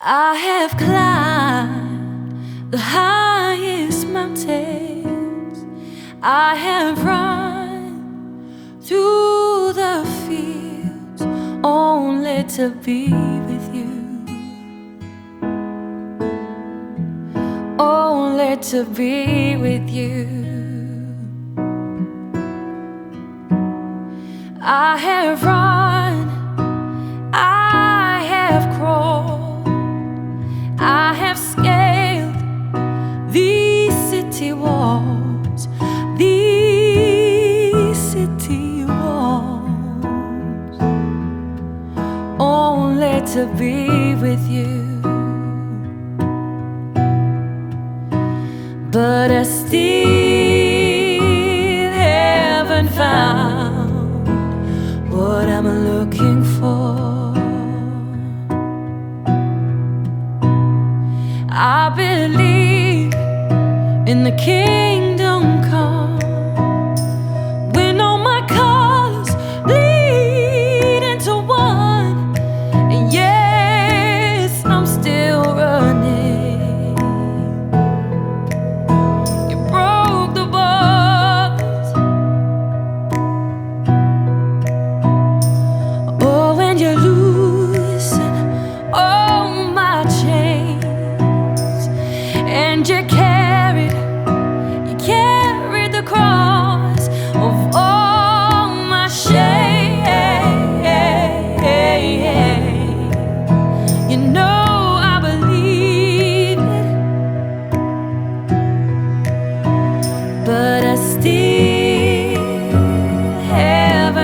I have climbed the highest mountains. I have run through the fields only to be with you. Only to be with you. I have run, walls, these city walls, only to be with you. But I still haven't found what I'm looking for. I believe in the kingdom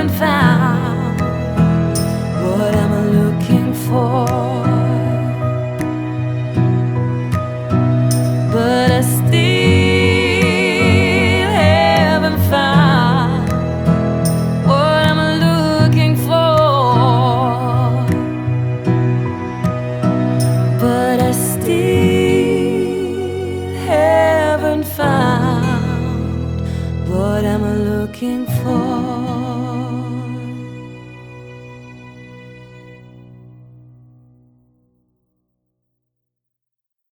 haven't found what I'm looking for. But I still haven't found what I'm looking for. But I still haven't found what I'm looking for.